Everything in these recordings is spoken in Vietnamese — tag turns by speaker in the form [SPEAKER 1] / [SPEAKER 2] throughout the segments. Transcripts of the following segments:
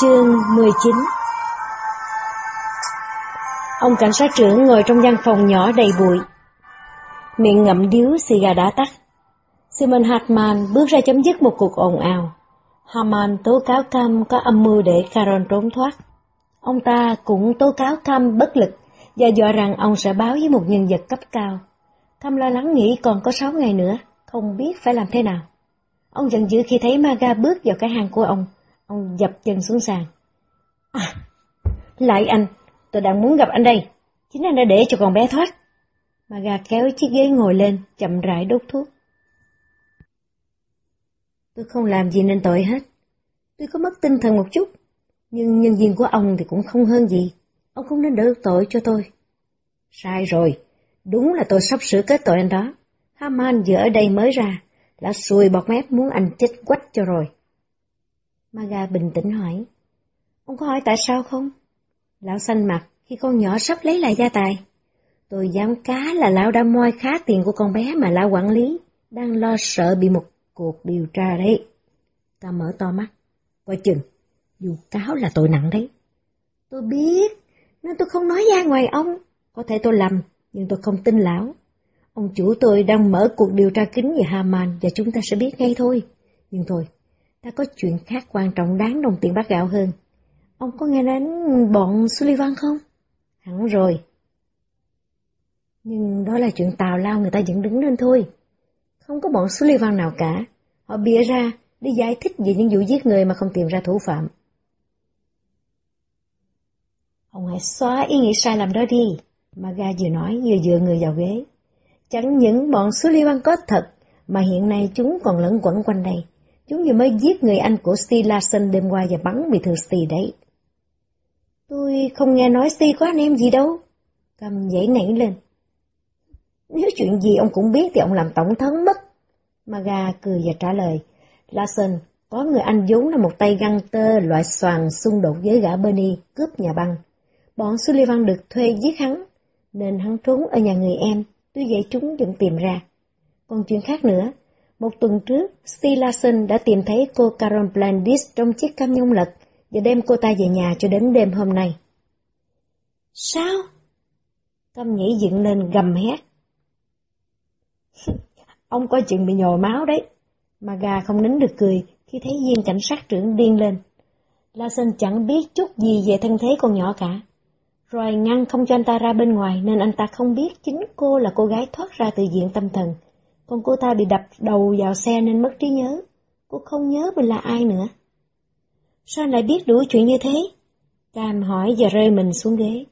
[SPEAKER 1] Chương 19 Ông cảnh sát trưởng ngồi trong văn phòng nhỏ đầy bụi. Miệng ngậm điếu xì gà đã tắt. Simon Hartman bước ra chấm dứt một cuộc ồn ào. Hartman tố cáo Cam có âm mưu để Caron trốn thoát. Ông ta cũng tố cáo Cam bất lực và dọa rằng ông sẽ báo với một nhân vật cấp cao. Cam lo lắng nghĩ còn có sáu ngày nữa, không biết phải làm thế nào. Ông giận dữ khi thấy Maga bước vào cái hàng của ông. Ông dập chân xuống sàn. À, lại anh, tôi đang muốn gặp anh đây. Chính anh đã để cho con bé thoát. Maga kéo chiếc ghế ngồi lên, chậm rãi đốt thuốc. Tôi không làm gì nên tội hết. Tôi có mất tinh thần một chút, nhưng nhân viên của ông thì cũng không hơn gì. Ông không nên đỡ tội cho tôi. Sai rồi, đúng là tôi sắp sửa kết tội anh đó. Haman vừa ở đây mới ra, là xùi bọt mép muốn anh chết quách cho rồi. Maga bình tĩnh hỏi, ông có hỏi tại sao không? Lão xanh mặt khi con nhỏ sắp lấy lại gia tài. Tôi dám cá là lão đã moi khá tiền của con bé mà lão quản lý, đang lo sợ bị một cuộc điều tra đấy. Ta mở to mắt, coi chừng, dù cáo là tội nặng đấy. Tôi biết, nên tôi không nói ra ngoài ông. Có thể tôi lầm, nhưng tôi không tin lão. Ông chủ tôi đang mở cuộc điều tra kín về Haman và chúng ta sẽ biết ngay thôi. Nhưng thôi, ta có chuyện khác quan trọng đáng đồng tiền bát gạo hơn. Ông có nghe đến bọn Sullivan không? Hẳn rồi. Nhưng đó là chuyện tào lao người ta vẫn đứng lên thôi. Không có bọn Sullivan nào cả. Họ bịa ra để giải thích về những vụ giết người mà không tìm ra thủ phạm. Ông hãy xóa ý nghĩ sai lầm đó đi. Maga vừa nói vừa dựa người vào ghế. Chẳng những bọn Sullivan có thật, mà hiện nay chúng còn lẫn quẩn quanh đây. Chúng vừa mới giết người anh của Steve Larson đêm qua và bắn bị thương Steve đấy. Tôi không nghe nói Steve có anh em gì đâu. Cầm dãy nảy lên. Nếu chuyện gì ông cũng biết thì ông làm tổng thống mất. Maga cười và trả lời. Larson, có người anh vốn là một tay găng tơ loại xoàn xung đột với gã Bernie cướp nhà băng. Bọn Sullivan được thuê giết hắn, nên hắn trốn ở nhà người em, tuy vậy chúng vẫn tìm ra. Còn chuyện khác nữa, một tuần trước, Steve Larson đã tìm thấy cô Carol Blandis trong chiếc cam nhông lật và đem cô ta về nhà cho đến đêm hôm nay. Sao? Cam nhảy dựng lên gầm hét. Ông coi chừng bị nhồi máu đấy. Mà gà không nín được cười khi thấy viên cảnh sát trưởng điên lên. Larson chẳng biết chút gì về thân thế con nhỏ cả. Rồi ngăn không cho anh ta ra bên ngoài nên anh ta không biết chính cô là cô gái thoát ra từ diện tâm thần. Còn cô ta bị đập đầu vào xe nên mất trí nhớ. Cô không nhớ mình là ai nữa. Sao anh lại biết đủ chuyện như thế? Cam hỏi và rơi mình xuống ghế.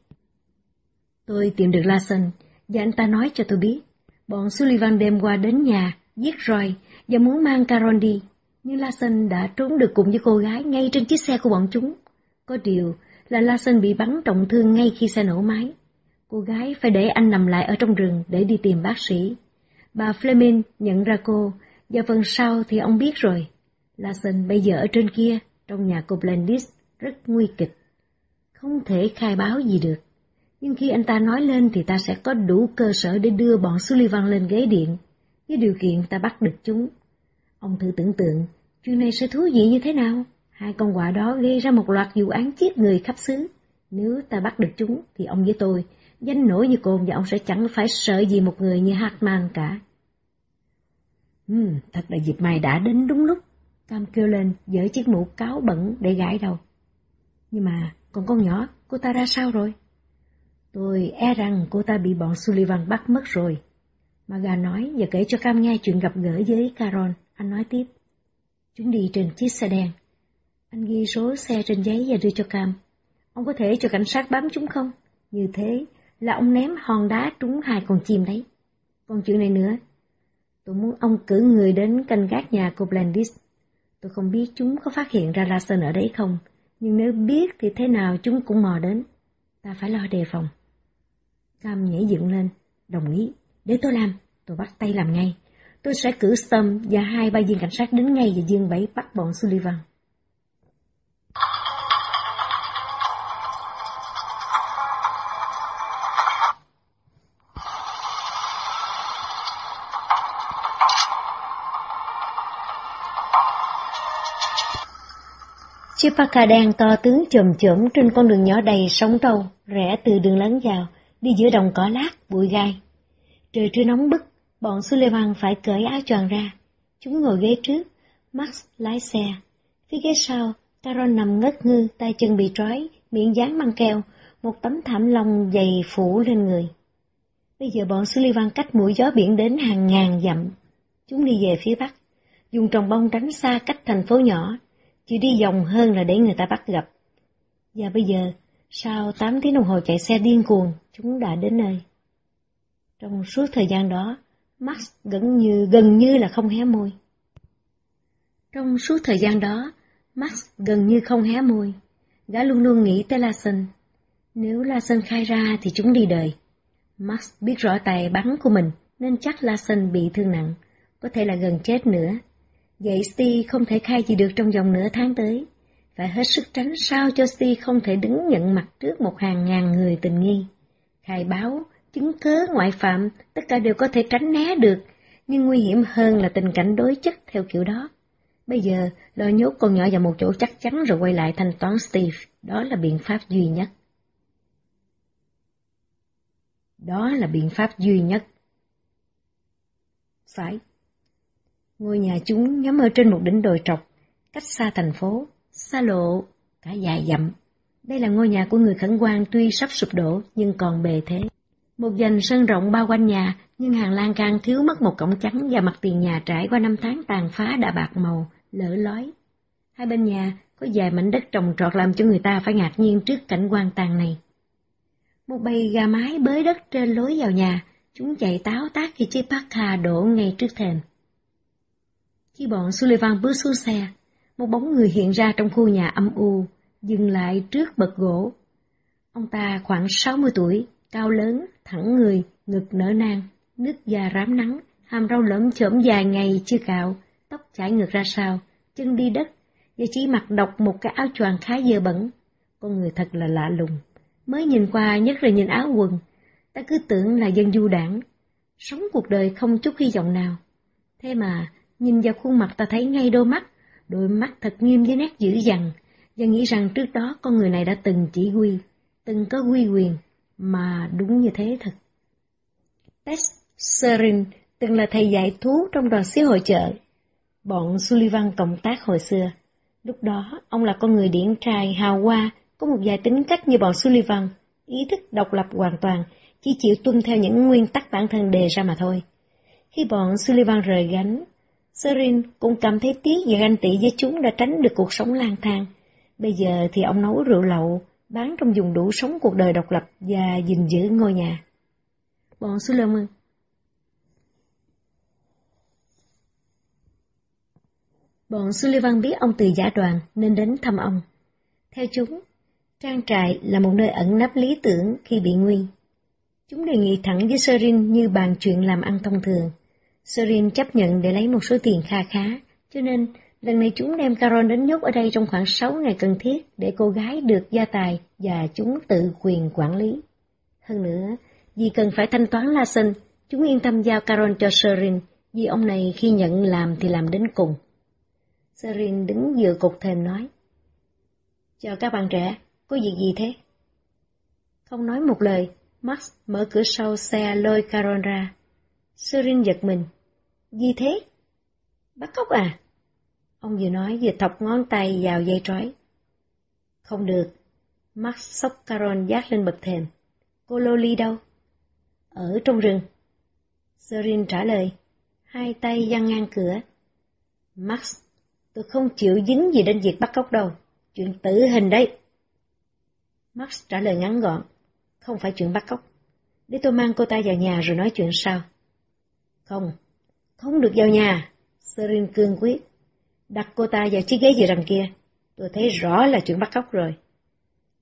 [SPEAKER 1] Tôi tìm được Larson và anh ta nói cho tôi biết. Bọn Sullivan đêm qua đến nhà, giết Roy và muốn mang caron đi. Nhưng Larson đã trốn được cùng với cô gái ngay trên chiếc xe của bọn chúng. Có điều là Larson bị bắn trọng thương ngay khi xe nổ máy. Cô gái phải để anh nằm lại ở trong rừng để đi tìm bác sĩ. Bà Fleming nhận ra cô, và phần sau thì ông biết rồi. Larson bây giờ ở trên kia, trong nhà cô Blandis, rất nguy kịch. Không thể khai báo gì được. Nhưng khi anh ta nói lên thì ta sẽ có đủ cơ sở để đưa bọn Sullivan lên ghế điện, với điều kiện ta bắt được chúng. Ông thử tưởng tượng, chuyện này sẽ thú vị như thế nào? Hai con quạ đó gây ra một loạt vụ án giết người khắp xứ. Nếu ta bắt được chúng, thì ông với tôi, danh nổi như cồn và ông sẽ chẳng phải sợ gì một người như Hartman cả. Ừ, thật là dịp mày đã đến đúng lúc. Cam kêu lên, dỡ chiếc mũ cáo bẩn để gãi đầu. Nhưng mà, còn con nhỏ, cô ta ra sao rồi? Tôi e rằng cô ta bị bọn Sullivan bắt mất rồi. Maga nói và kể cho Cam nghe chuyện gặp gỡ với Caron. Anh nói tiếp. Chúng đi trên chiếc xe đen. Anh ghi số xe trên giấy và đưa cho Cam. Ông có thể cho cảnh sát bám chúng không? Như thế là ông ném hòn đá trúng hai con chim đấy. Còn chuyện này nữa, tôi muốn ông cử người đến canh gác nhà cô Blandis. Tôi không biết chúng có phát hiện ra Larson ở đấy không, nhưng nếu biết thì thế nào chúng cũng mò đến. Ta phải lo đề phòng. Cam nhảy dựng lên, đồng ý, để tôi làm, tôi bắt tay làm ngay. Tôi sẽ cử Stom và hai ba viên cảnh sát đến ngay và dương bẫy bắt bọn Sullivan. Chiếc Chipaka đen to tướng chồm chởm trên con đường nhỏ đầy sóng trâu, rẽ từ đường lớn vào, đi giữa đồng cỏ lát, bụi gai. Trời trưa nóng bức, bọn Sullivan phải cởi áo choàng ra. Chúng ngồi ghế trước, Max lái xe. Phía ghế sau, Caron nằm ngất ngư, tay chân bị trói, miệng dán băng keo, một tấm thảm lông dày phủ lên người. Bây giờ bọn Sullivan cách mũi gió biển đến hàng ngàn dặm. Chúng đi về phía bắc, dùng trồng bông tránh xa cách thành phố nhỏ, chỉ đi vòng hơn là để người ta bắt gặp. Và bây giờ, sau 8 tiếng đồng hồ chạy xe điên cuồng, chúng đã đến nơi. Trong suốt thời gian đó, Max gần như gần như là không hé môi. Trong suốt thời gian đó, Max gần như không hé môi. Gã luôn luôn nghĩ tới Larson. Nếu Larson khai ra thì chúng đi đời. Max biết rõ tài bắn của mình, nên chắc Larson bị thương nặng, có thể là gần chết nữa. Vậy Steve không thể khai gì được trong vòng nửa tháng tới. Phải hết sức tránh sao cho Steve không thể đứng nhận mặt trước một hàng ngàn người tình nghi. Khai báo, chứng cớ ngoại phạm, tất cả đều có thể tránh né được, nhưng nguy hiểm hơn là tình cảnh đối chất theo kiểu đó. Bây giờ, lo nhốt con nhỏ vào một chỗ chắc chắn rồi quay lại thanh toán Steve, đó là biện pháp duy nhất. Đó là biện pháp duy nhất. Phải. Ngôi nhà chúng nhắm ở trên một đỉnh đồi trọc, cách xa thành phố, xa lộ, cả dài dặm. Đây là ngôi nhà của người khẩn quan tuy sắp sụp đổ nhưng còn bề thế. Một dành sân rộng bao quanh nhà, nhưng hàng lan can thiếu mất một cổng trắng và mặt tiền nhà trải qua năm tháng tàn phá đã bạc màu, lỡ lói. Hai bên nhà có vài mảnh đất trồng trọt làm cho người ta phải ngạc nhiên trước cảnh quan tàn này. Một bầy gà mái bới đất trên lối vào nhà, chúng chạy táo tác khi chiếc Parka đổ ngay trước thềm. Khi bọn Sullivan bước xuống xe, một bóng người hiện ra trong khu nhà âm u, dừng lại trước bậc gỗ. Ông ta khoảng 60 tuổi, cao lớn, thẳng người, ngực nở nang, nước da rám nắng, hàm râu lẫm chởm dài ngày chưa cạo, tóc chải ngược ra sau, chân đi đất, và chỉ mặc độc một cái áo choàng khá dơ bẩn. Con người thật là lạ lùng. Mới nhìn qua nhất là nhìn áo quần, ta cứ tưởng là dân du đảng, sống cuộc đời không chút hy vọng nào. Thế mà, nhìn vào khuôn mặt ta thấy ngay đôi mắt, đôi mắt thật nghiêm với nét dữ dằn, và nghĩ rằng trước đó con người này đã từng chỉ huy, từng có quy quyền, mà đúng như thế thật. Tess Serin từng là thầy dạy thú trong đoàn xứ hội chợ. Bọn Sullivan cộng tác hồi xưa. Lúc đó, ông là con người điển trai hào hoa, có một vài tính cách như bọn Sullivan, ý thức độc lập hoàn toàn, chỉ chịu tuân theo những nguyên tắc bản thân đề ra mà thôi. Khi bọn Sullivan rời gánh, Serin cũng cảm thấy tiếc vì anh tỷ với chúng đã tránh được cuộc sống lang thang. Bây giờ thì ông nấu rượu lậu, bán trong dùng đủ sống cuộc đời độc lập và gìn giữ ngôi nhà. Bọn Sullivan Bọn Sullivan biết ông từ giả đoàn nên đến thăm ông. Theo chúng, trang trại là một nơi ẩn nấp lý tưởng khi bị nguy. Chúng đề nghị thẳng với Serin như bàn chuyện làm ăn thông thường. Serin chấp nhận để lấy một số tiền kha khá, cho nên lần này chúng đem Caron đến nhốt ở đây trong khoảng 6 ngày cần thiết để cô gái được gia tài và chúng tự quyền quản lý. Hơn nữa, vì cần phải thanh toán La Sinh, chúng yên tâm giao Caron cho Serin, vì ông này khi nhận làm thì làm đến cùng. Serin đứng dựa cục thềm nói. Chào các bạn trẻ, có việc gì thế? Không nói một lời, Max mở cửa sau xe lôi Caron ra. Serin giật mình. Gì thế? Bắt cóc à? Ông vừa nói vừa thọc ngón tay vào dây trói. Không được. Max sóc Caron dát lên bậc thềm. Cô Loli đâu? Ở trong rừng. Serin trả lời. Hai tay giăng ngang cửa. Max, tôi không chịu dính gì đến việc bắt cóc đâu. Chuyện tử hình đấy. Max trả lời ngắn gọn. Không phải chuyện bắt cóc. Để tôi mang cô ta vào nhà rồi nói chuyện sau. Không, không được vào nhà. Serin cương quyết. Đặt cô ta vào chiếc ghế dì đằng kia. Tôi thấy rõ là chuyện bắt cóc rồi.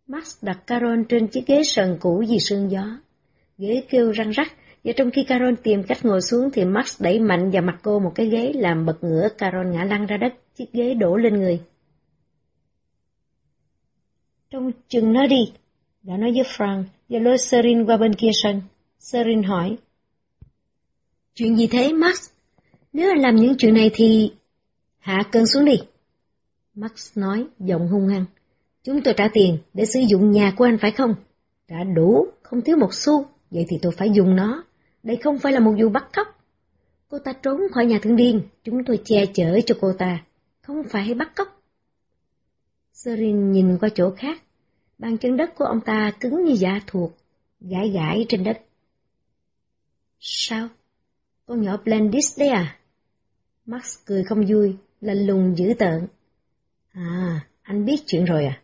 [SPEAKER 1] Max đặt Carol trên chiếc ghế sần cũ vì sương gió. Ghế kêu răng rắc, và trong khi Carol tìm cách ngồi xuống thì Max đẩy mạnh vào mặt cô một cái ghế làm bật ngửa Carol ngã lăn ra đất, chiếc ghế đổ lên người. Trong chừng nó đi, đã nói với Frank và lôi Serin qua bên kia sân. Serin hỏi. Chuyện gì thế, Max? Nếu anh làm những chuyện này thì... Hạ cơn xuống đi. Max nói, giọng hung hăng. Chúng tôi trả tiền để sử dụng nhà của anh phải không? Đã đủ, không thiếu một xu, vậy thì tôi phải dùng nó. Đây không phải là một vụ bắt cóc. Cô ta trốn khỏi nhà thương điên, chúng tôi che chở cho cô ta, không phải bắt cóc. Serin nhìn qua chỗ khác, bàn chân đất của ông ta cứng như giả thuộc, gãi gãi trên đất. Sao? Con nhỏ Blendis đấy à? Max cười không vui, lạnh lùng dữ tợn. À, anh biết chuyện rồi à?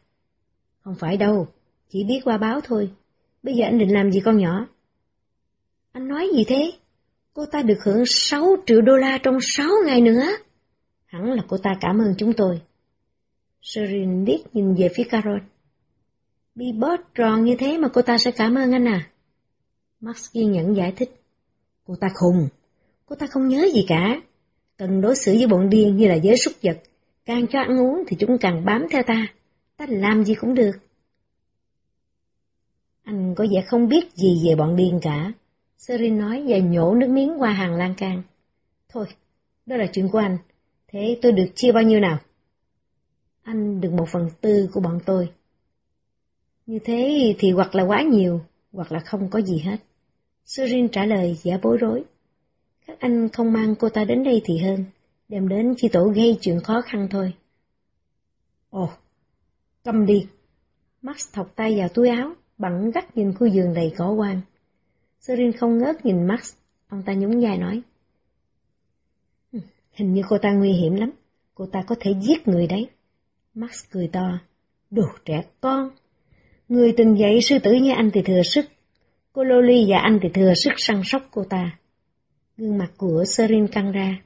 [SPEAKER 1] Không phải đâu, chỉ biết qua báo thôi. Bây giờ anh định làm gì con nhỏ? Anh nói gì thế? Cô ta được hưởng 6 triệu đô la trong 6 ngày nữa. Hẳn là cô ta cảm ơn chúng tôi. serin biết nhìn về phía Carol. Bị bót tròn như thế mà cô ta sẽ cảm ơn anh à? Max kiên nhẫn giải thích. Cô ta khùng, cô ta không nhớ gì cả. Cần đối xử với bọn điên như là giới súc vật. Càng cho ăn uống thì chúng càng bám theo ta. Ta làm gì cũng được. Anh có vẻ không biết gì về bọn điên cả. Serin nói và nhổ nước miếng qua hàng lan can. Thôi, đó là chuyện của anh. Thế tôi được chia bao nhiêu nào? Anh được một phần tư của bọn tôi. Như thế thì hoặc là quá nhiều, hoặc là không có gì hết. Serin trả lời giả bối rối. Các anh không mang cô ta đến đây thì hơn, đem đến khi tổ gây chuyện khó khăn thôi. Ồ, câm đi. Max thọc tay vào túi áo, bằng gắt nhìn khu giường đầy cỏ quan. Serin không ngớt nhìn Max, ông ta nhún vai nói. Hình như cô ta nguy hiểm lắm, cô ta có thể giết người đấy. Max cười to. Đồ trẻ con. Người từng dạy sư tử như anh thì thừa sức. Cô Loli và anh thì thừa sức săn sóc cô ta. Gương mặt của Serin căng ra.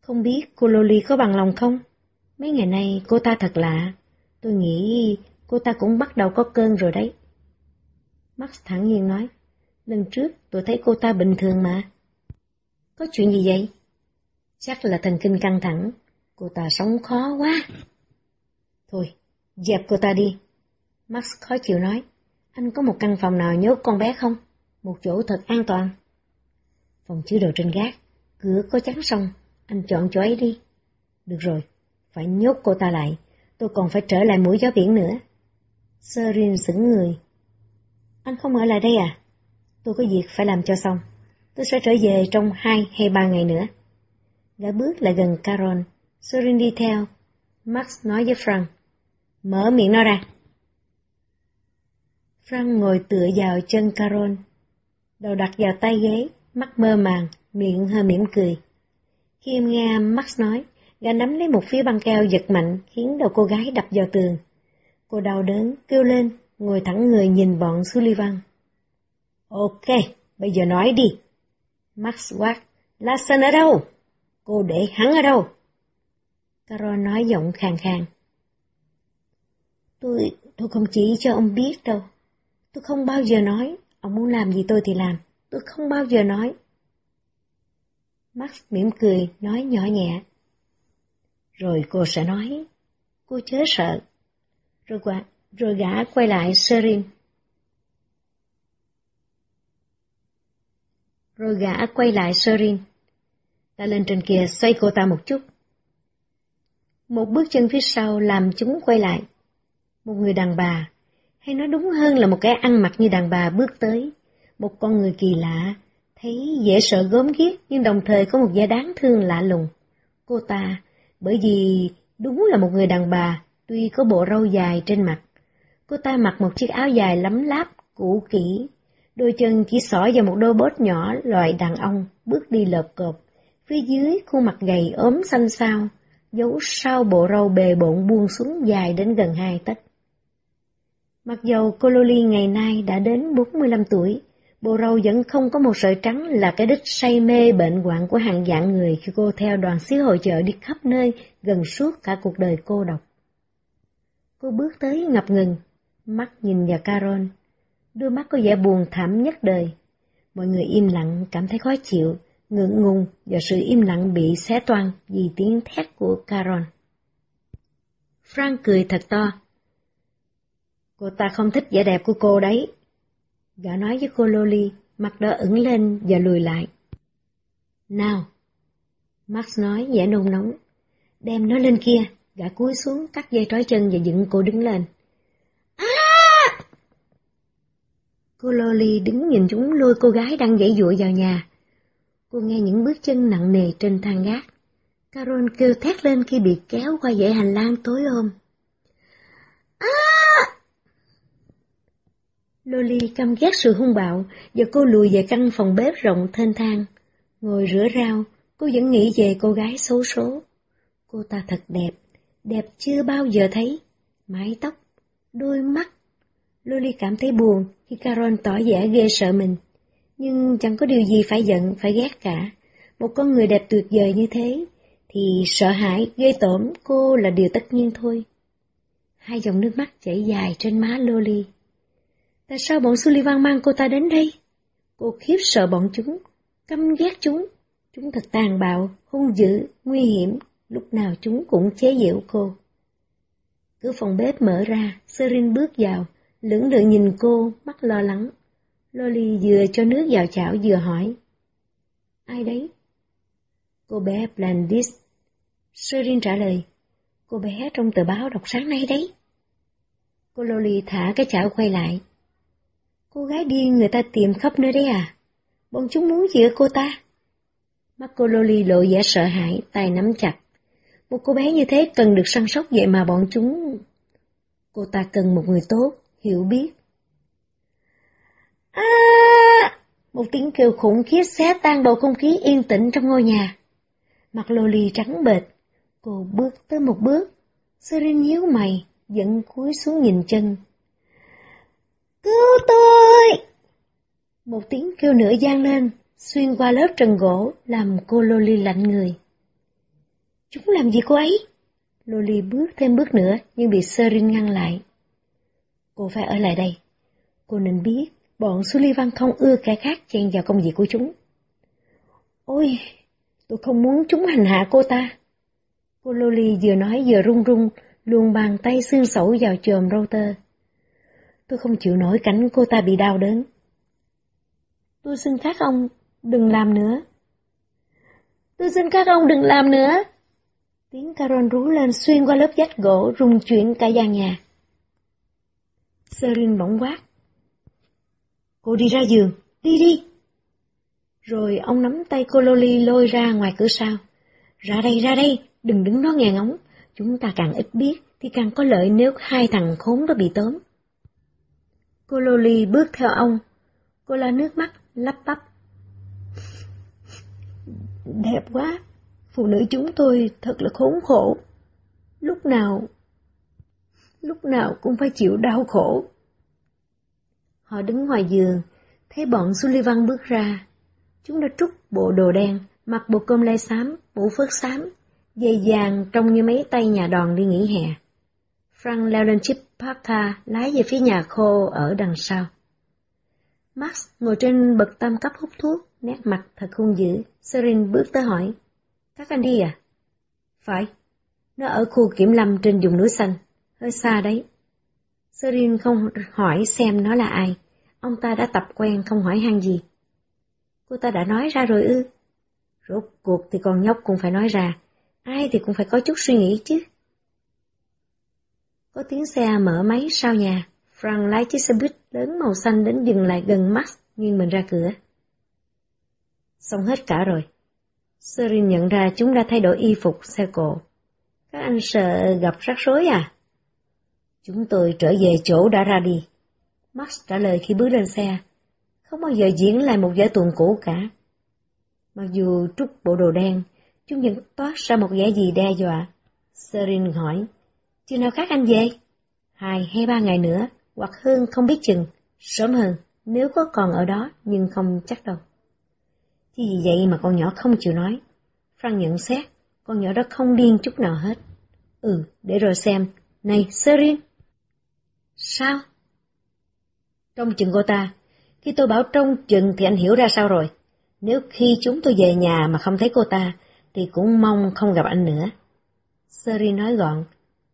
[SPEAKER 1] Không biết cô Loli có bằng lòng không? Mấy ngày nay cô ta thật lạ. Tôi nghĩ cô ta cũng bắt đầu có cơn rồi đấy. Max thẳng nhiên nói. Lần trước tôi thấy cô ta bình thường mà. Có chuyện gì vậy? Chắc là thần kinh căng thẳng. Cô ta sống khó quá. Thôi, dẹp cô ta đi. Max khó chịu nói. Anh có một căn phòng nào nhốt con bé không? Một chỗ thật an toàn. Phòng chứa đồ trên gác, cửa có chắn xong, anh chọn chỗ ấy đi. Được rồi, phải nhốt cô ta lại, tôi còn phải trở lại mũi gió biển nữa. Serin sững người. Anh không ở lại đây à? Tôi có việc phải làm cho xong. Tôi sẽ trở về trong hai hay ba ngày nữa. Gã bước lại gần Caron. Serin đi theo. Max nói với Frank. Mở miệng nó ra. Frank ngồi tựa vào chân Caron. Đầu đặt vào tay ghế, mắt mơ màng, miệng hơi mỉm cười. Khi em nghe Max nói, gã nắm lấy một phía băng keo giật mạnh khiến đầu cô gái đập vào tường. Cô đau đớn, kêu lên, ngồi thẳng người nhìn bọn Sullivan. Ok, bây giờ nói đi. Max quát, Larson ở đâu? Cô để hắn ở đâu? Carol nói giọng khàn khàn. Tôi, tôi không chỉ cho ông biết đâu. Tôi không bao giờ nói, ông muốn làm gì tôi thì làm. Tôi không bao giờ nói. Max mỉm cười, nói nhỏ nhẹ. Rồi cô sẽ nói, cô chớ sợ. Rồi, quả, rồi gã quay lại Serin. Rồi gã quay lại Serin. Ta lên trên kia xoay cô ta một chút. Một bước chân phía sau làm chúng quay lại. Một người đàn bà, hay nói đúng hơn là một cái ăn mặc như đàn bà bước tới. Một con người kỳ lạ, thấy dễ sợ gớm ghiếc nhưng đồng thời có một vẻ đáng thương lạ lùng. Cô ta, bởi vì đúng là một người đàn bà, tuy có bộ râu dài trên mặt. Cô ta mặc một chiếc áo dài lấm láp, cũ kỹ, đôi chân chỉ xỏ vào một đôi bốt nhỏ loại đàn ông, bước đi lợp cộp. Phía dưới khuôn mặt gầy ốm xanh xao, giấu sau bộ râu bề bộn buông xuống dài đến gần hai tấc. Mặc dầu cô Loli ngày nay đã đến 45 tuổi, bộ râu vẫn không có một sợi trắng là cái đích say mê bệnh hoạn của hàng dạng người khi cô theo đoàn xứ hội chợ đi khắp nơi gần suốt cả cuộc đời cô độc. Cô bước tới ngập ngừng, mắt nhìn vào Carol, đôi mắt có vẻ buồn thảm nhất đời. Mọi người im lặng cảm thấy khó chịu, ngượng ngùng và sự im lặng bị xé toan vì tiếng thét của Carol. Frank cười thật to. Cô ta không thích vẻ đẹp của cô đấy. Gã nói với cô Loli, mặt đỏ ửng lên và lùi lại. Nào! Max nói vẻ nôn nóng. Đem nó lên kia, Gã cúi xuống cắt dây trói chân và dựng cô đứng lên. À! Cô Loli đứng nhìn chúng lôi cô gái đang dãy dụa vào nhà. Cô nghe những bước chân nặng nề trên thang gác. Carol kêu thét lên khi bị kéo qua dãy hành lang tối ôm. À! Loli căm ghét sự hung bạo và cô lùi về căn phòng bếp rộng thênh thang. Ngồi rửa rau, cô vẫn nghĩ về cô gái xấu số. Cô ta thật đẹp, đẹp chưa bao giờ thấy. Mái tóc, đôi mắt. Loli cảm thấy buồn khi Carol tỏ vẻ ghê sợ mình. Nhưng chẳng có điều gì phải giận, phải ghét cả. Một con người đẹp tuyệt vời như thế, thì sợ hãi, ghê tởm cô là điều tất nhiên thôi. Hai dòng nước mắt chảy dài trên má Loli. Tại sao bọn Sullivan mang cô ta đến đây? Cô khiếp sợ bọn chúng, căm ghét chúng. Chúng thật tàn bạo, hung dữ, nguy hiểm, lúc nào chúng cũng chế giễu cô. Cửa phòng bếp mở ra, Serin bước vào, lưỡng lự nhìn cô, mắt lo lắng. Loli vừa cho nước vào chảo vừa hỏi. Ai đấy? Cô bé Blandis. Serin trả lời. Cô bé trong tờ báo đọc sáng nay đấy. Cô Loli thả cái chảo quay lại. Cô gái điên người ta tìm khắp nơi đấy à? Bọn chúng muốn gì ở cô ta? marcololi lộ vẻ sợ hãi, tay nắm chặt. Một cô bé như thế cần được săn sóc vậy mà bọn chúng... Cô ta cần một người tốt, hiểu biết. À! Một tiếng kêu khủng khiếp xé tan bầu không khí yên tĩnh trong ngôi nhà. Mặt Loli trắng bệch, cô bước tới một bước. Serin nhíu mày, dẫn cúi xuống nhìn chân. Cứu tôi! Một tiếng kêu nữa gian lên, xuyên qua lớp trần gỗ, làm cô Loli lạnh người. Chúng làm gì cô ấy? Loli bước thêm bước nữa, nhưng bị Serin ngăn lại. Cô phải ở lại đây. Cô nên biết, bọn Sullivan không ưa kẻ khác chen vào công việc của chúng. Ôi, tôi không muốn chúng hành hạ cô ta. Cô Loli vừa nói vừa run run, luồn bàn tay xương sẩu vào chòm râu tơ. Tôi không chịu nổi cảnh cô ta bị đau đớn. Tôi xin các ông đừng làm nữa. Tôi xin các ông đừng làm nữa. Tiếng Carol rú lên xuyên qua lớp vách gỗ rung chuyển cả gian nhà. Serin bỗng quát. Cô đi ra giường, đi đi. Rồi ông nắm tay cô Loli lôi ra ngoài cửa sau. Ra đây, ra đây, đừng đứng đó nghe ngóng. Chúng ta càng ít biết thì càng có lợi nếu hai thằng khốn đó bị tóm. Cô Loli bước theo ông. Cô la nước mắt, lắp bắp. Đẹp quá, phụ nữ chúng tôi thật là khốn khổ. Lúc nào, lúc nào cũng phải chịu đau khổ. Họ đứng ngoài giường, thấy bọn Sullivan bước ra. Chúng đã trút bộ đồ đen, mặc bộ cơm lai xám, mũ phớt xám, dây vàng trông như mấy tay nhà đòn đi nghỉ hè. Frank leo lên chiếc Parker lái về phía nhà khô ở đằng sau. Max ngồi trên bậc tam cấp hút thuốc, nét mặt thật hung dữ. Serin bước tới hỏi, các anh đi à? Phải, nó ở khu kiểm lâm trên vùng núi xanh, hơi xa đấy. Serin không hỏi xem nó là ai, ông ta đã tập quen không hỏi han gì. Cô ta đã nói ra rồi ư? Rốt cuộc thì con nhóc cũng phải nói ra, ai thì cũng phải có chút suy nghĩ chứ. Có tiếng xe mở máy sau nhà, Frank lái chiếc xe buýt lớn màu xanh đến dừng lại gần Max, nghiêng mình ra cửa. Xong hết cả rồi. Serin nhận ra chúng đã thay đổi y phục xe cộ. Các anh sợ gặp rắc rối à? Chúng tôi trở về chỗ đã ra đi. Max trả lời khi bước lên xe. Không bao giờ diễn lại một vở tuồng cũ cả. Mặc dù trút bộ đồ đen, chúng vẫn toát ra một vẻ gì đe dọa. Serin hỏi. Chừng nào khác anh về? Hai hay ba ngày nữa, hoặc hơn không biết chừng, sớm hơn, nếu có còn ở đó, nhưng không chắc đâu. Thì vì vậy mà con nhỏ không chịu nói. Frank nhận xét, con nhỏ đó không điên chút nào hết. Ừ, để rồi xem. Này, Serin! Sao? Trong chừng cô ta, khi tôi bảo trong chừng thì anh hiểu ra sao rồi. Nếu khi chúng tôi về nhà mà không thấy cô ta, thì cũng mong không gặp anh nữa. Serin nói gọn,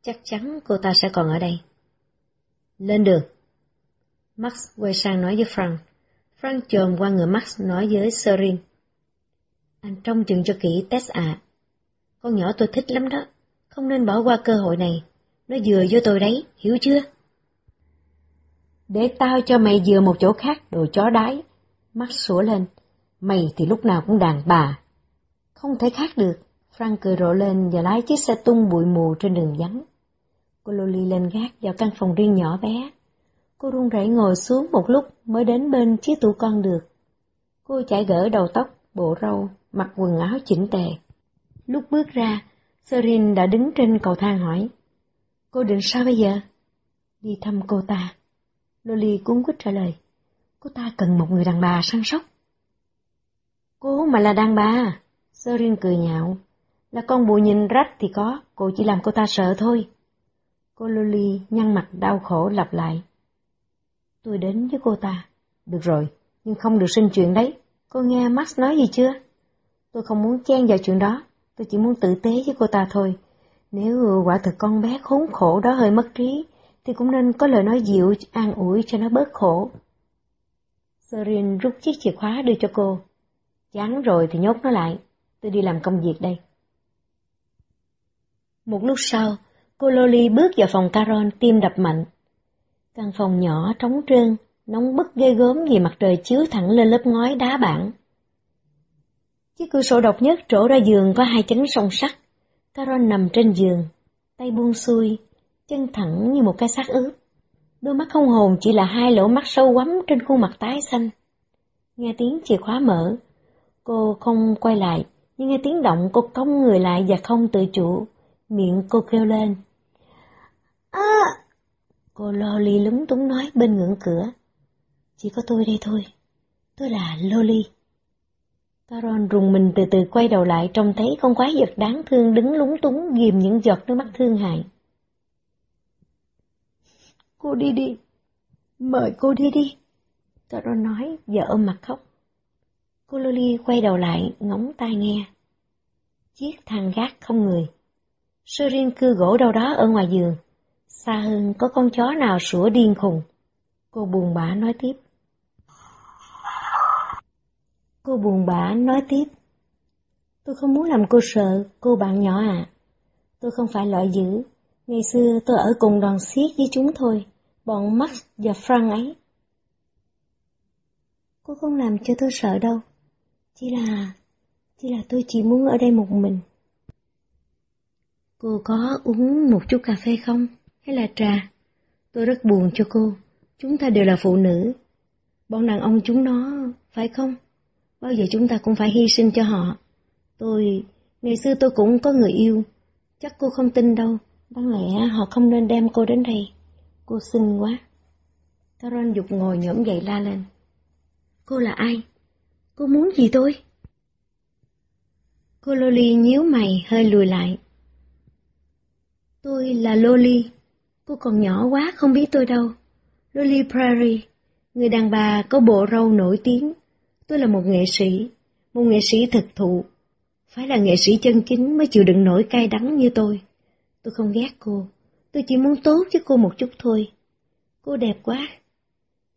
[SPEAKER 1] chắc chắn cô ta sẽ còn ở đây. Lên đường. Max quay sang nói với Frank. Frank chồm qua người Max nói với Serin. Anh trông chừng cho kỹ Tess à. Con nhỏ tôi thích lắm đó. Không nên bỏ qua cơ hội này. Nó vừa vô tôi đấy, hiểu chưa? Để tao cho mày vừa một chỗ khác, đồ chó đái. Max sủa lên. Mày thì lúc nào cũng đàn bà. Không thể khác được. Frank cười rộ lên và lái chiếc xe tung bụi mù trên đường vắng. Cô Loli lên gác vào căn phòng riêng nhỏ bé. Cô run rẩy ngồi xuống một lúc mới đến bên chiếc tủ con được. Cô chải gỡ đầu tóc, bộ râu, mặc quần áo chỉnh tề. Lúc bước ra, Serin đã đứng trên cầu thang hỏi. Cô định sao bây giờ? Đi thăm cô ta. Loli cuốn quýt trả lời. Cô ta cần một người đàn bà săn sóc. Cô mà là đàn bà. Serin cười nhạo. Là con bù nhìn rách thì có, cô chỉ làm cô ta sợ thôi. Cô Loli nhăn mặt đau khổ lặp lại. Tôi đến với cô ta. Được rồi, nhưng không được sinh chuyện đấy. Cô nghe Max nói gì chưa? Tôi không muốn chen vào chuyện đó, tôi chỉ muốn tử tế với cô ta thôi. Nếu quả thực con bé khốn khổ đó hơi mất trí, thì cũng nên có lời nói dịu, an ủi cho nó bớt khổ. Serin rút chiếc chìa khóa đưa cho cô. Chán rồi thì nhốt nó lại, tôi đi làm công việc đây. Một lúc sau, cô Loli bước vào phòng Caron tim đập mạnh. Căn phòng nhỏ trống trơn, nóng bức ghê gớm vì mặt trời chiếu thẳng lên lớp ngói đá bản. Chiếc cửa sổ độc nhất trổ ra giường có hai chấn song sắt. Caron nằm trên giường, tay buông xuôi, chân thẳng như một cái xác ướp. Đôi mắt không hồn chỉ là hai lỗ mắt sâu quắm trên khuôn mặt tái xanh. Nghe tiếng chìa khóa mở, cô không quay lại, nhưng nghe tiếng động cô cong người lại và không tự chủ, miệng cô kêu lên. À! Cô Loli lúng túng nói bên ngưỡng cửa. Chỉ có tôi đây thôi. Tôi là Loli. Caron rùng mình từ từ quay đầu lại trông thấy con quái vật đáng thương đứng lúng túng ghim những giọt nước mắt thương hại. Cô đi đi. Mời cô đi đi. Caron nói và ôm mặt khóc. Cô Loli quay đầu lại ngóng tai nghe. Chiếc thang gác không người. Sơ riêng cưa gỗ đâu đó ở ngoài giường. Xa hơn có con chó nào sủa điên khùng. Cô buồn bã nói tiếp. Cô buồn bã nói tiếp. Tôi không muốn làm cô sợ, cô bạn nhỏ à. Tôi không phải loại dữ. Ngày xưa tôi ở cùng đoàn xiết với chúng thôi, bọn Max và Frank ấy. Cô không làm cho tôi sợ đâu. Chỉ là... Chỉ là tôi chỉ muốn ở đây một mình. Cô có uống một chút cà phê không? Hay là trà? Tôi rất buồn cho cô. Chúng ta đều là phụ nữ. Bọn đàn ông chúng nó, phải không? Bao giờ chúng ta cũng phải hy sinh cho họ. Tôi, ngày xưa tôi cũng có người yêu. Chắc cô không tin đâu. Đáng lẽ họ không nên đem cô đến đây. Cô xinh quá. Caron dục ngồi nhổm dậy la lên. Cô là ai? Cô muốn gì tôi? Cô Loli nhíu mày hơi lùi lại. Tôi là Loli. Cô còn nhỏ quá không biết tôi đâu. lily Prairie, người đàn bà có bộ râu nổi tiếng. Tôi là một nghệ sĩ, một nghệ sĩ thực thụ. Phải là nghệ sĩ chân chính mới chịu đựng nổi cay đắng như tôi. Tôi không ghét cô, tôi chỉ muốn tốt với cô một chút thôi. Cô đẹp quá.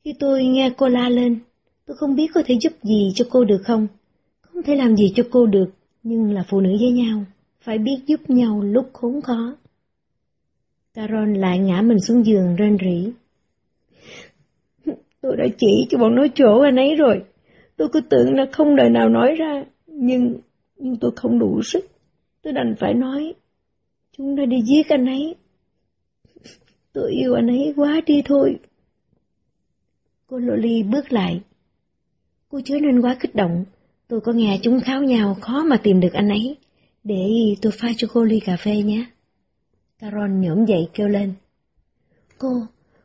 [SPEAKER 1] Khi tôi nghe cô la lên, tôi không biết có thể giúp gì cho cô được không. Không thể làm gì cho cô được, nhưng là phụ nữ với nhau, phải biết giúp nhau lúc khốn khó. Caron lại ngã mình xuống giường rên rỉ. Tôi đã chỉ cho bọn nó chỗ anh ấy rồi. Tôi cứ tưởng là không lời nào nói ra, nhưng nhưng tôi không đủ sức. Tôi đành phải nói. Chúng đã đi giết anh ấy. Tôi yêu anh ấy quá đi thôi. Cô Loli bước lại. Cô chớ nên quá kích động. Tôi có nghe chúng kháo nhau khó mà tìm được anh ấy. Để tôi pha cho cô ly cà phê nhé. Caron nhổm dậy kêu lên. Cô,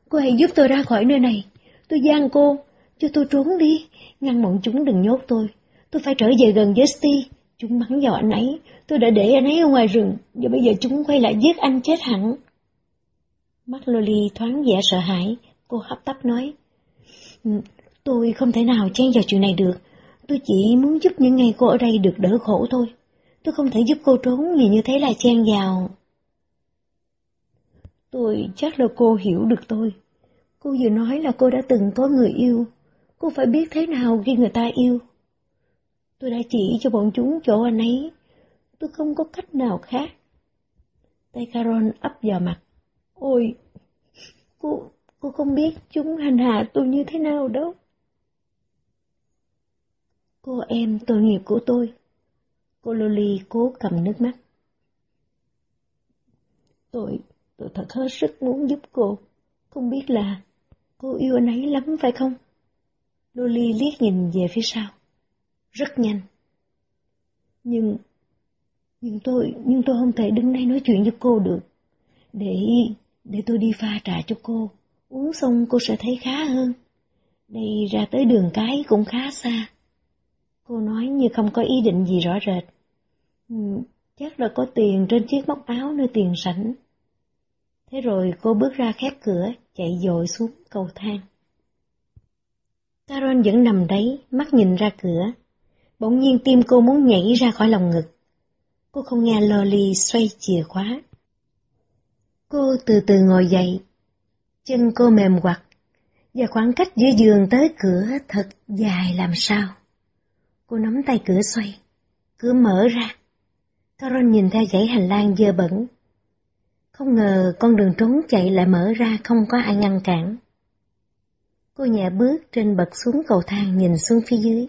[SPEAKER 1] cô hãy giúp tôi ra khỏi nơi này. Tôi gian cô, cho tôi trốn đi, ngăn bọn chúng đừng nhốt tôi. Tôi phải trở về gần với Steve. Chúng bắn vào anh ấy, tôi đã để anh ấy ở ngoài rừng, và bây giờ chúng quay lại giết anh chết hẳn. Mắt Loli thoáng vẻ sợ hãi, cô hấp tấp nói. Ừ, tôi không thể nào chen vào chuyện này được, tôi chỉ muốn giúp những ngày cô ở đây được đỡ khổ thôi. Tôi không thể giúp cô trốn vì như thế là chen vào. Tôi chắc là cô hiểu được tôi. Cô vừa nói là cô đã từng có người yêu. Cô phải biết thế nào khi người ta yêu. Tôi đã chỉ cho bọn chúng chỗ anh ấy. Tôi không có cách nào khác. Tay caron ấp vào mặt. Ôi, cô, cô không biết chúng hành hạ tôi như thế nào đâu. Cô em tội nghiệp của tôi. Cô Loli cố cầm nước mắt. Tôi, tôi thật hết sức muốn giúp cô. Không biết là cô yêu anh ấy lắm phải không? Loli liếc nhìn về phía sau. Rất nhanh. Nhưng, nhưng tôi, nhưng tôi không thể đứng đây nói chuyện với cô được. Để, để tôi đi pha trà cho cô. Uống xong cô sẽ thấy khá hơn. Đây ra tới đường cái cũng khá xa. Cô nói như không có ý định gì rõ rệt. Ừ, chắc là có tiền trên chiếc móc áo nơi tiền sảnh. Thế rồi cô bước ra khép cửa, chạy dội xuống cầu thang. Carol vẫn nằm đấy, mắt nhìn ra cửa. Bỗng nhiên tim cô muốn nhảy ra khỏi lòng ngực. Cô không nghe Lolly xoay chìa khóa. Cô từ từ ngồi dậy. Chân cô mềm quặt, và khoảng cách giữa giường tới cửa thật dài làm sao. Cô nắm tay cửa xoay, cửa mở ra. Carol nhìn theo dãy hành lang dơ bẩn. Không ngờ con đường trốn chạy lại mở ra không có ai ngăn cản. Cô nhẹ bước trên bậc xuống cầu thang nhìn xuống phía dưới.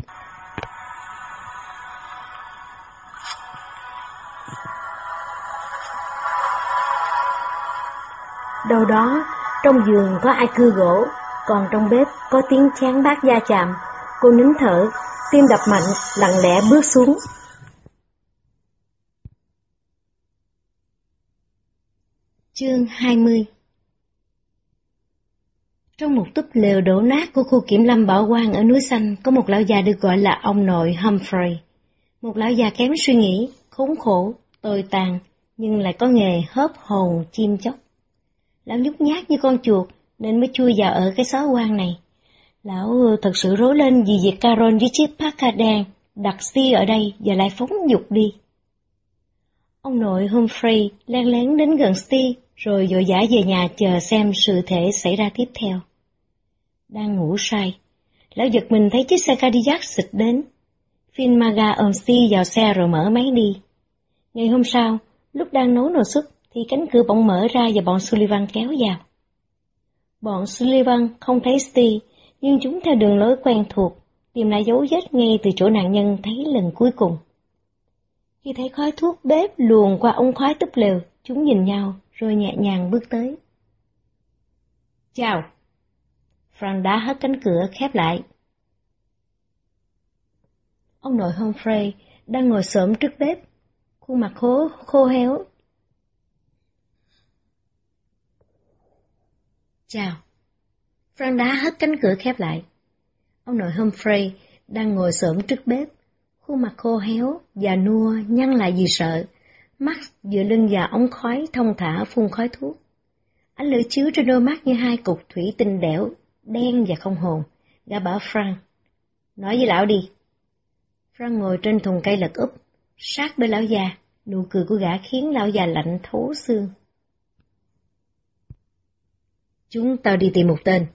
[SPEAKER 1] Đâu đó, trong giường có ai cưa gỗ, còn trong bếp có tiếng chén bát da chạm. Cô nín thở, tim đập mạnh, lặng lẽ bước xuống. Chương 20 Trong một túp lều đổ nát của khu kiểm lâm bảo quan ở núi xanh có một lão già được gọi là ông nội Humphrey. Một lão già kém suy nghĩ, khốn khổ, tồi tàn, nhưng lại có nghề hớp hồn chim chóc. Lão nhút nhát như con chuột nên mới chui vào ở cái xó quan này. Lão thật sự rối lên vì việc Carol với chiếc Packard đặt Steve ở đây và lại phóng dục đi. Ông nội Humphrey len lén đến gần Steve rồi vội vã về nhà chờ xem sự thể xảy ra tiếp theo. Đang ngủ say, lão giật mình thấy chiếc xe Cadillac xịt đến. Finn Maga ôm Steve vào xe rồi mở máy đi. Ngày hôm sau, lúc đang nấu nồi súp thì cánh cửa bỗng mở ra và bọn Sullivan kéo vào. Bọn Sullivan không thấy Steve, nhưng chúng theo đường lối quen thuộc, tìm lại dấu vết ngay từ chỗ nạn nhân thấy lần cuối cùng. Khi thấy khói thuốc bếp luồn qua ống khói túp lều, chúng nhìn nhau rồi nhẹ nhàng bước tới. Chào! Frank đã hất cánh cửa khép lại. Ông nội Humphrey đang ngồi xổm trước bếp, khuôn mặt khô, khô héo. Chào! Frank đã hất cánh cửa khép lại. Ông nội Humphrey đang ngồi xổm trước bếp, khuôn mặt khô héo, già nua, nhăn lại vì sợ, mắt dựa lưng vào ống khói thông thả phun khói thuốc. Ánh lửa chiếu trên đôi mắt như hai cục thủy tinh đẻo, đen và không hồn. Gã bảo Frank, nói với lão đi. Frank ngồi trên thùng cây lật úp, sát bên lão già, nụ cười của gã khiến lão già lạnh thấu xương. Chúng tao đi tìm một tên.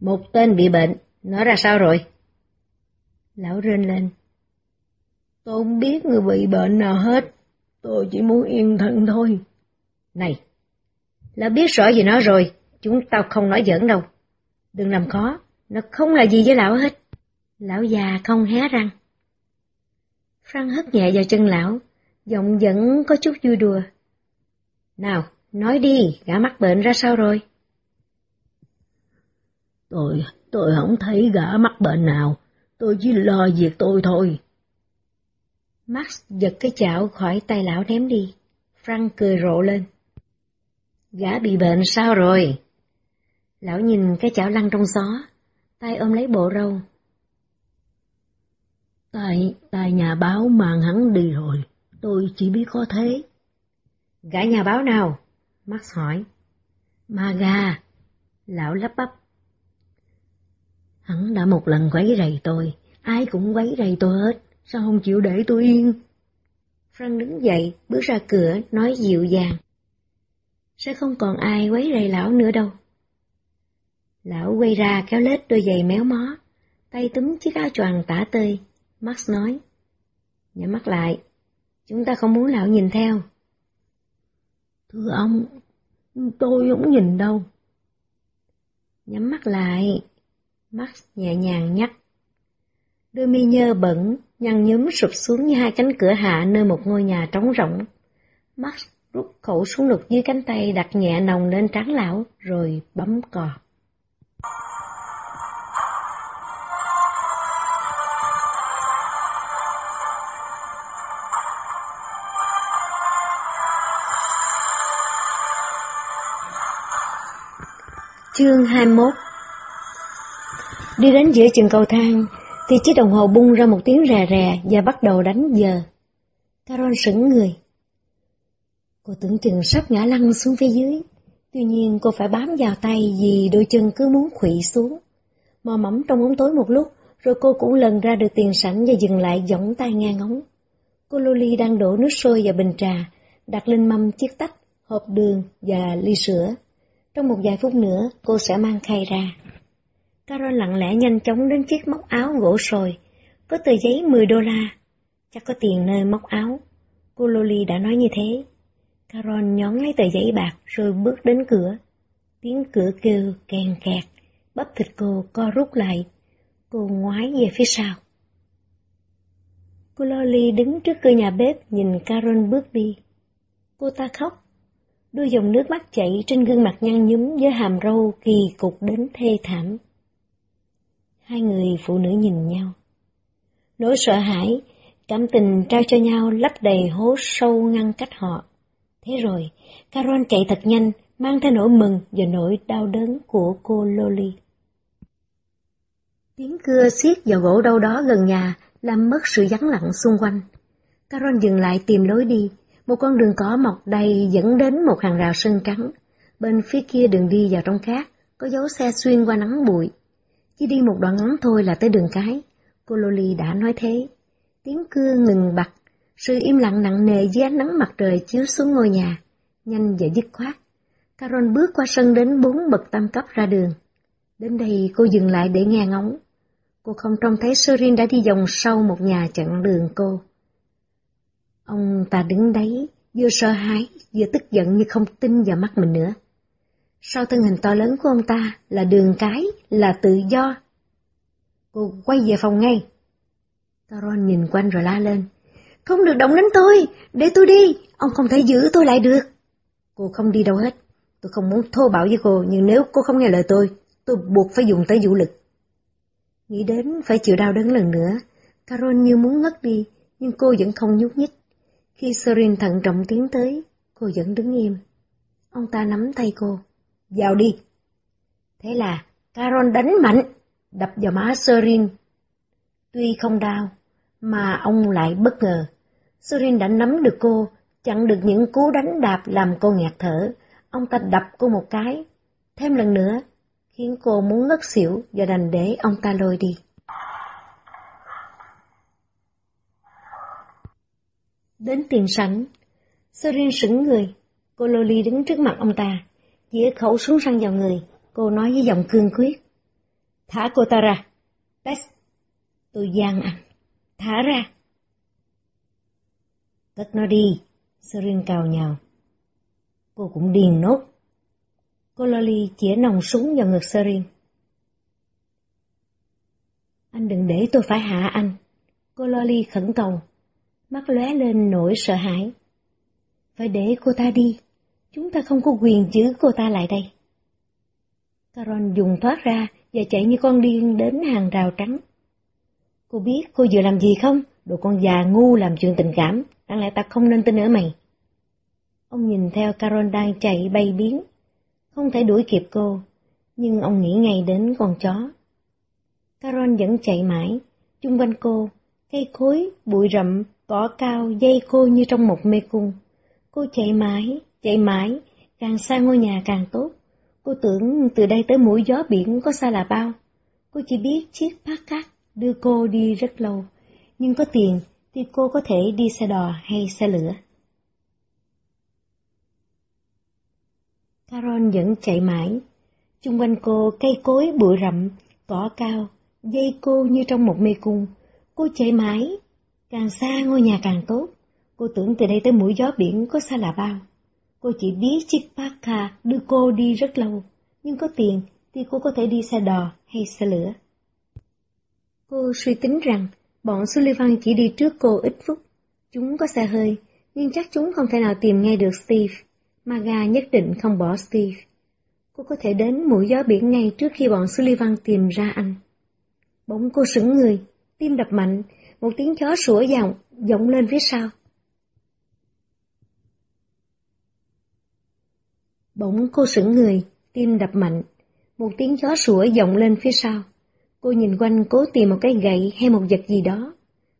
[SPEAKER 1] Một tên bị bệnh, nó ra sao rồi? Lão rên lên. Tôi không biết người bị bệnh nào hết. Tôi chỉ muốn yên thân thôi. Này, lão biết rõ gì nó rồi, chúng tao không nói giỡn đâu. Đừng làm khó, nó không là gì với lão hết. Lão già không hé răng. Frank hất nhẹ vào chân lão, giọng vẫn có chút vui đùa. Nào, nói đi, gã mắc bệnh ra sao rồi?
[SPEAKER 2] Tôi, tôi không thấy gã mắc bệnh nào, tôi chỉ lo việc tôi thôi.
[SPEAKER 1] Max giật cái chảo khỏi tay lão ném đi. Frank cười rộ lên. Gã bị bệnh sao rồi? Lão nhìn cái chảo lăn trong gió, tay ôm lấy bộ râu.
[SPEAKER 2] Tại, tại nhà báo mang hắn đi rồi, tôi chỉ biết có thế.
[SPEAKER 1] Gã nhà báo nào? Max hỏi.
[SPEAKER 2] Maga.
[SPEAKER 1] Lão lắp bắp.
[SPEAKER 2] Hắn đã một lần quấy rầy tôi, ai cũng quấy rầy tôi hết, sao không chịu để tôi yên?
[SPEAKER 1] Frank đứng dậy, bước ra cửa, nói dịu dàng. Sẽ không còn ai quấy rầy lão nữa đâu. Lão quay ra kéo lết đôi giày méo mó, tay túm chiếc áo choàng tả tơi. Max nói, nhắm mắt lại, chúng ta không muốn lão nhìn theo.
[SPEAKER 2] Thưa ông, tôi không nhìn đâu.
[SPEAKER 1] Nhắm mắt lại, Max nhẹ nhàng nhắc. Đôi mi nhơ bẩn, nhăn nhúm sụp xuống như hai cánh cửa hạ nơi một ngôi nhà trống rỗng. Max rút khẩu súng lục dưới cánh tay đặt nhẹ nồng lên trán lão, rồi bấm cò. Chương 21 Đi đến giữa chừng cầu thang, thì chiếc đồng hồ bung ra một tiếng rè rè và bắt đầu đánh giờ. Carol sững người. Cô tưởng chừng sắp ngã lăn xuống phía dưới, tuy nhiên cô phải bám vào tay vì đôi chân cứ muốn khủy xuống. Mò mẫm trong bóng tối một lúc, rồi cô cũng lần ra được tiền sảnh và dừng lại giỏng tay ngang ống. Cô Loli đang đổ nước sôi vào bình trà, đặt lên mâm chiếc tách, hộp đường và ly sữa. Trong một vài phút nữa, cô sẽ mang khay ra. Carol lặng lẽ nhanh chóng đến chiếc móc áo gỗ sồi, có tờ giấy 10 đô la. Chắc có tiền nơi móc áo. Cô Loli đã nói như thế. Carol nhón lấy tờ giấy bạc rồi bước đến cửa. Tiếng cửa kêu kèn kẹt, bắp thịt cô co rút lại. Cô ngoái về phía sau. Cô Loli đứng trước cửa nhà bếp nhìn Carol bước đi. Cô ta khóc. Đôi dòng nước mắt chảy trên gương mặt nhăn nhúm với hàm râu kỳ cục đến thê thảm. Hai người phụ nữ nhìn nhau. Nỗi sợ hãi, cảm tình trao cho nhau lấp đầy hố sâu ngăn cách họ. Thế rồi, Carol chạy thật nhanh, mang theo nỗi mừng và nỗi đau đớn của cô Loli. Tiếng cưa xiết vào gỗ đâu đó gần nhà, làm mất sự vắng lặng xung quanh. Carol dừng lại tìm lối đi, một con đường cỏ mọc đầy dẫn đến một hàng rào sân trắng. Bên phía kia đường đi vào trong cát, có dấu xe xuyên qua nắng bụi. Chỉ đi một đoạn ngắn thôi là tới đường cái. Cô Loli đã nói thế. Tiếng cưa ngừng bặt, sự im lặng nặng nề dưới ánh nắng mặt trời chiếu xuống ngôi nhà, nhanh và dứt khoát. Carol bước qua sân đến bốn bậc tam cấp ra đường. Đến đây cô dừng lại để nghe ngóng. Cô không trông thấy Serin đã đi vòng sau một nhà chặn đường cô. Ông ta đứng đấy, vừa sợ hãi, vừa tức giận như không tin vào mắt mình nữa. Sau thân hình to lớn của ông ta là đường cái, là tự do. Cô quay về phòng ngay. Carol nhìn quanh rồi la lên. Không được động đến tôi, để tôi đi, ông không thể giữ tôi lại được. Cô không đi đâu hết, tôi không muốn thô bạo với cô, nhưng nếu cô không nghe lời tôi, tôi buộc phải dùng tới vũ lực. Nghĩ đến phải chịu đau đớn lần nữa, Carol như muốn ngất đi, nhưng cô vẫn không nhúc nhích. Khi Sorin thận trọng tiến tới, cô vẫn đứng im. Ông ta nắm tay cô. Vào đi. Thế là Caron đánh mạnh, đập vào má Serin Tuy không đau, mà ông lại bất ngờ. Serin đã nắm được cô, chặn được những cú đánh đạp làm cô nghẹt thở. Ông ta đập cô một cái, thêm lần nữa, khiến cô muốn ngất xỉu và đành để ông ta lôi đi. Đến tiền sảnh, Serin sững người, cô Loli đứng trước mặt ông ta, chĩa khẩu súng săn vào người, cô nói với giọng cương quyết. Thả cô ta ra. Tess, tôi gian anh. Thả ra. Cất nó đi, serin cào nhào. Cô cũng điền nốt. Cô Loli chĩa nòng súng vào ngực serin Anh đừng để tôi phải hạ anh. Cô Loli khẩn cầu mắt lóe lên nỗi sợ hãi. Phải để cô ta đi, chúng ta không có quyền giữ cô ta lại đây. Caron dùng thoát ra và chạy như con điên đến hàng rào trắng. Cô biết cô vừa làm gì không? Đồ con già ngu làm chuyện tình cảm, đáng lẽ ta không nên tin ở mày. Ông nhìn theo Caron đang chạy bay biến, không thể đuổi kịp cô, nhưng ông nghĩ ngay đến con chó. Caron vẫn chạy mãi, chung quanh cô, cây cối, bụi rậm cỏ cao dây khô như trong một mê cung. Cô chạy mãi, chạy mãi, càng xa ngôi nhà càng tốt. Cô tưởng từ đây tới mũi gió biển có xa là bao. Cô chỉ biết chiếc cát đưa cô đi rất lâu, nhưng có tiền thì cô có thể đi xe đò hay xe lửa. Caron vẫn chạy mãi. Chung quanh cô cây cối bụi rậm, cỏ cao, dây cô như trong một mê cung. Cô chạy mãi, Càng xa ngôi nhà càng tốt, cô tưởng từ đây tới mũi gió biển có xa là bao. Cô chỉ biết chiếc Parka đưa cô đi rất lâu, nhưng có tiền thì cô có thể đi xe đò hay xe lửa. Cô suy tính rằng bọn Sullivan chỉ đi trước cô ít phút. Chúng có xe hơi, nhưng chắc chúng không thể nào tìm ngay được Steve. Maga nhất định không bỏ Steve. Cô có thể đến mũi gió biển ngay trước khi bọn Sullivan tìm ra anh. Bỗng cô sững người, tim đập mạnh, một tiếng chó sủa vọng, vọng lên phía sau. Bỗng cô sững người, tim đập mạnh, một tiếng chó sủa vọng lên phía sau. Cô nhìn quanh cố tìm một cái gậy hay một vật gì đó.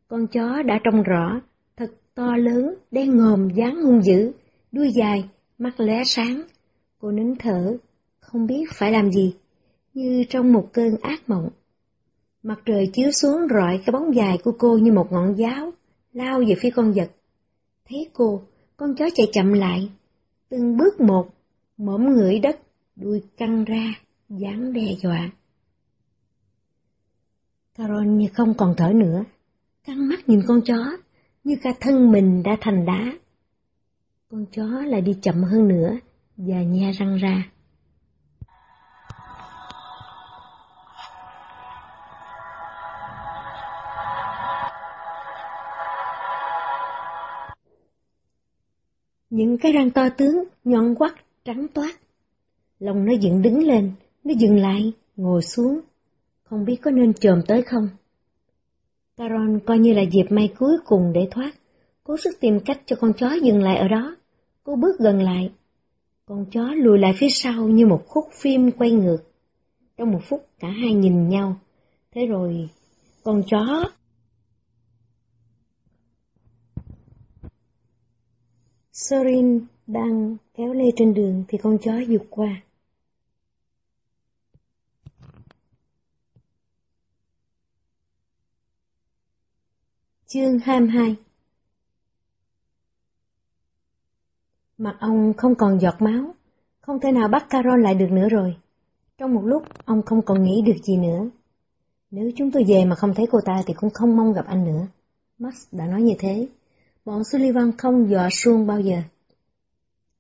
[SPEAKER 1] Con chó đã trông rõ, thật to lớn, đen ngòm, dáng hung dữ, đuôi dài, mắt lóe sáng. Cô nín thở, không biết phải làm gì, như trong một cơn ác mộng. Mặt trời chiếu xuống rọi cái bóng dài của cô như một ngọn giáo, lao về phía con vật. Thấy cô, con chó chạy chậm lại, từng bước một, mõm ngửi đất, đuôi căng ra, dáng đe dọa. Carol như không còn thở nữa, căng mắt nhìn con chó, như cả thân mình đã thành đá. Con chó lại đi chậm hơn nữa và nhe răng ra. Những cái răng to tướng, nhọn quắt, trắng toát. Lòng nó dựng đứng lên, nó dừng lại, ngồi xuống. Không biết có nên chồm tới không? Caron coi như là dịp may cuối cùng để thoát, cố sức tìm cách cho con chó dừng lại ở đó. Cô bước gần lại. Con chó lùi lại phía sau như một khúc phim quay ngược. Trong một phút cả hai nhìn nhau. Thế rồi, con chó Sorin đang kéo lê trên đường thì con chó vụt qua. Chương 22 Mặt ông không còn giọt máu, không thể nào bắt Carol lại được nữa rồi. Trong một lúc, ông không còn nghĩ được gì nữa. Nếu chúng tôi về mà không thấy cô ta thì cũng không mong gặp anh nữa. Max đã nói như thế. Bọn Sullivan không dọa suông bao giờ.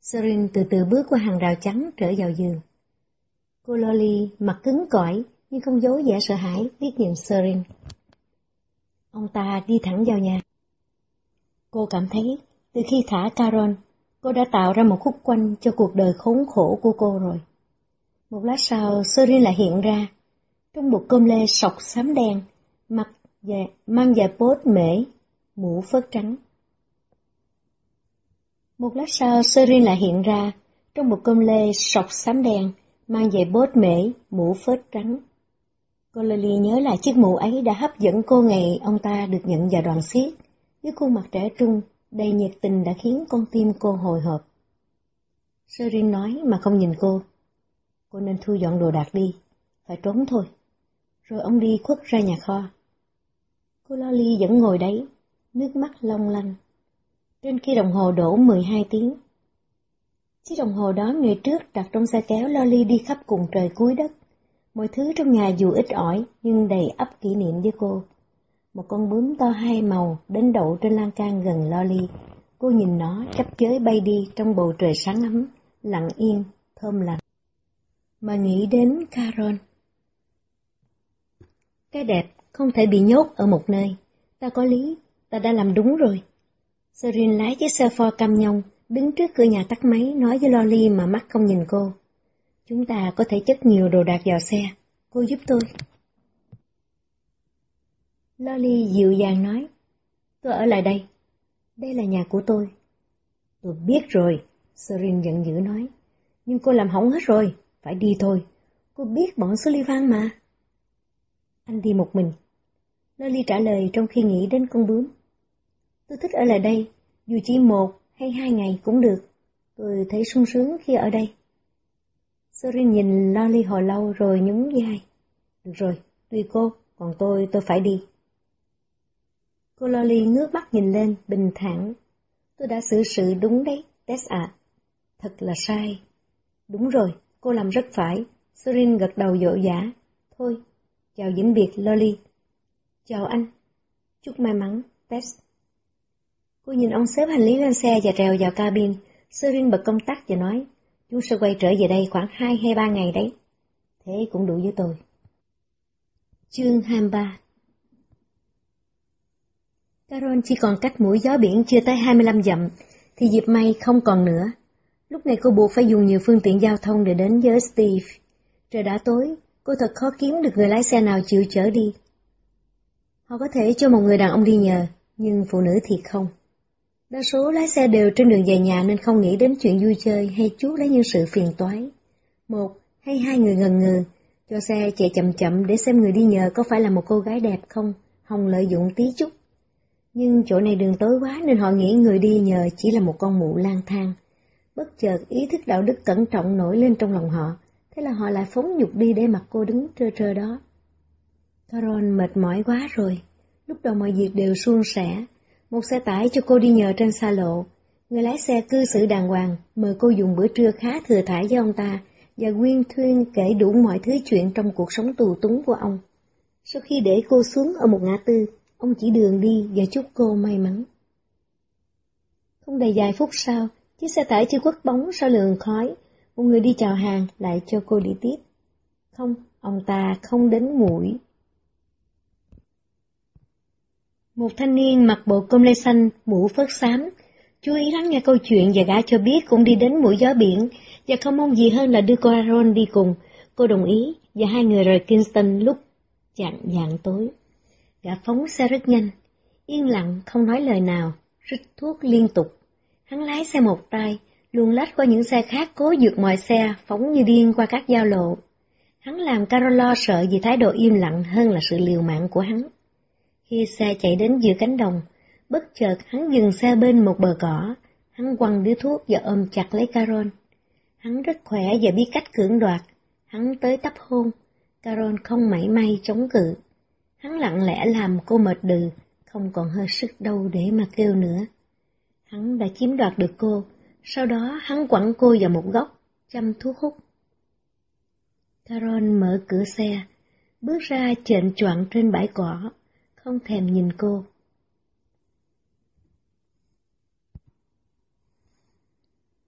[SPEAKER 1] Serin từ từ bước qua hàng rào trắng trở vào giường. Cô Loli mặt cứng cỏi nhưng không giấu vẻ sợ hãi liếc nhìn Serin. Ông ta đi thẳng vào nhà. Cô cảm thấy từ khi thả Caron, cô đã tạo ra một khúc quanh cho cuộc đời khốn khổ của cô rồi. Một lát sau, Serin lại hiện ra, trong một cơm lê sọc xám đen, mặt và mang dài bốt mễ, mũ phớt trắng. Một lát sau, Serin lại hiện ra, trong một cơm lê sọc xám đen, mang giày bốt mễ, mũ phớt trắng. Cô Lily nhớ lại chiếc mũ ấy đã hấp dẫn cô ngày ông ta được nhận vào đoàn xiết, với khuôn mặt trẻ trung, đầy nhiệt tình đã khiến con tim cô hồi hộp. Serin nói mà không nhìn cô. Cô nên thu dọn đồ đạc đi, phải trốn thôi. Rồi ông đi khuất ra nhà kho. Cô Loli vẫn ngồi đấy, nước mắt long lanh. Trên khi đồng hồ đổ 12 tiếng. Chiếc đồng hồ đó ngày trước đặt trong xe kéo Loli đi khắp cùng trời cuối đất. Mọi thứ trong nhà dù ít ỏi nhưng đầy ấp kỷ niệm với cô. Một con bướm to hai màu đến đậu trên lan can gần Loli. Cô nhìn nó chấp chới bay đi trong bầu trời sáng ấm, lặng yên, thơm lành. Mà nghĩ đến Carol. Cái đẹp không thể bị nhốt ở một nơi. Ta có lý, ta đã làm đúng rồi. Serin lái chiếc xe Ford cam nhông, đứng trước cửa nhà tắt máy nói với Loli mà mắt không nhìn cô. Chúng ta có thể chất nhiều đồ đạc vào xe, cô giúp tôi. Loli dịu dàng nói, tôi ở lại đây, đây là nhà của tôi. Tôi biết rồi, Serin giận dữ nói, nhưng cô làm hỏng hết rồi, phải đi thôi, cô biết bọn Sullivan mà. Anh đi một mình. Loli trả lời trong khi nghĩ đến con bướm. Tôi thích ở lại đây, dù chỉ một hay hai ngày cũng được. Tôi thấy sung sướng khi ở đây. Sorin nhìn lolly hồi lâu rồi nhún vai. Được rồi, tùy cô, còn tôi, tôi phải đi. Cô lolly ngước mắt nhìn lên, bình thản. Tôi đã xử sự đúng đấy, Tess ạ. Thật là sai. Đúng rồi, cô làm rất phải. Sorin gật đầu dỗ dã. Thôi, chào vĩnh biệt lolly Chào anh. Chúc may mắn, Tess. Cô nhìn ông xếp hành lý lên xe và trèo vào cabin, Serin bật công tắc và nói, chúng sẽ quay trở về đây khoảng hai hay ba ngày đấy. Thế cũng đủ với tôi. Chương 23 Carol chỉ còn cách mũi gió biển chưa tới 25 dặm, thì dịp may không còn nữa. Lúc này cô buộc phải dùng nhiều phương tiện giao thông để đến với Steve. Trời đã tối, cô thật khó kiếm được người lái xe nào chịu chở đi. Họ có thể cho một người đàn ông đi nhờ, nhưng phụ nữ thì không. Đa số lái xe đều trên đường về nhà nên không nghĩ đến chuyện vui chơi hay chuốt lấy những sự phiền toái. Một hay hai người ngần ngừ, cho xe chạy chậm chậm để xem người đi nhờ có phải là một cô gái đẹp không, hồng lợi dụng tí chút. Nhưng chỗ này đường tối quá nên họ nghĩ người đi nhờ chỉ là một con mụ lang thang. Bất chợt ý thức đạo đức cẩn trọng nổi lên trong lòng họ, thế là họ lại phóng nhục đi để mặc cô đứng trơ trơ đó. Caron mệt mỏi quá rồi, lúc đầu mọi việc đều suôn sẻ. Một xe tải cho cô đi nhờ trên xa lộ, người lái xe cư xử đàng hoàng, mời cô dùng bữa trưa khá thừa thải với ông ta, và Nguyên Thuyên kể đủ mọi thứ chuyện trong cuộc sống tù túng của ông. Sau khi để cô xuống ở một ngã tư, ông chỉ đường đi và chúc cô may mắn. Không đầy vài phút sau, chiếc xe tải chưa quất bóng sau lường khói, một người đi chào hàng lại cho cô đi tiếp. Không, ông ta không đến mũi. Một thanh niên mặc bộ công lê xanh, mũ phớt xám, chú ý lắng nghe câu chuyện và gã cho biết cũng đi đến mũi gió biển, và không mong gì hơn là đưa cô Aaron đi cùng. Cô đồng ý, và hai người rời Kingston lúc chạng dạng tối. Gã phóng xe rất nhanh, yên lặng không nói lời nào, rít thuốc liên tục. Hắn lái xe một tay, luồn lách qua những xe khác cố vượt mọi xe, phóng như điên qua các giao lộ. Hắn làm Carol lo sợ vì thái độ im lặng hơn là sự liều mạng của hắn. Khi xe chạy đến giữa cánh đồng, bất chợt hắn dừng xe bên một bờ cỏ, hắn quăng điếu thuốc và ôm chặt lấy Carol. Hắn rất khỏe và biết cách cưỡng đoạt, hắn tới tấp hôn, Carol không mảy may chống cự. Hắn lặng lẽ làm cô mệt đừ, không còn hơi sức đâu để mà kêu nữa. Hắn đã chiếm đoạt được cô, sau đó hắn quẳng cô vào một góc, chăm thuốc hút. Carol mở cửa xe, bước ra chệnh choạng trên bãi cỏ, không thèm nhìn cô.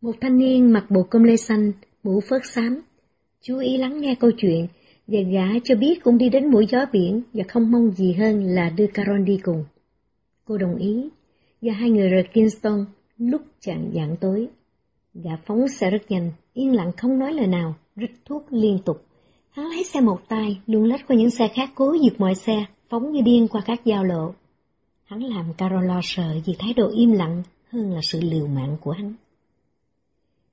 [SPEAKER 1] Một thanh niên mặc bộ công lê xanh, mũ phớt xám, chú ý lắng nghe câu chuyện, và gã cho biết cũng đi đến mũi gió biển và không mong gì hơn là đưa Caron đi cùng. Cô đồng ý, và hai người rời Kingston lúc chạng dạng tối. Gã phóng xe rất nhanh, yên lặng không nói lời nào, rít thuốc liên tục. Hắn lấy xe một tay, luôn lách qua những xe khác cố dịp mọi xe, phóng như điên qua các giao lộ. Hắn làm Carol lo sợ vì thái độ im lặng hơn là sự liều mạng của hắn.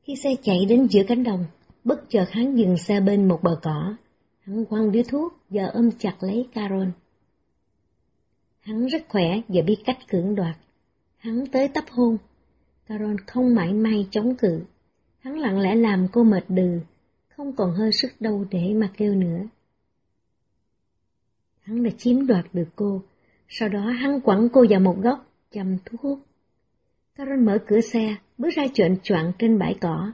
[SPEAKER 1] Khi xe chạy đến giữa cánh đồng, bất chợt hắn dừng xe bên một bờ cỏ. Hắn quăng điếu thuốc và ôm chặt lấy Carol. Hắn rất khỏe và biết cách cưỡng đoạt. Hắn tới tấp hôn. Carol không mãi may chống cự. Hắn lặng lẽ làm cô mệt đừ, không còn hơi sức đâu để mà kêu nữa. Hắn đã chiếm đoạt được cô, sau đó hắn quẳng cô vào một góc, chăm thuốc hút. Mở cửa xe, bước ra chuyện choạng trên bãi cỏ.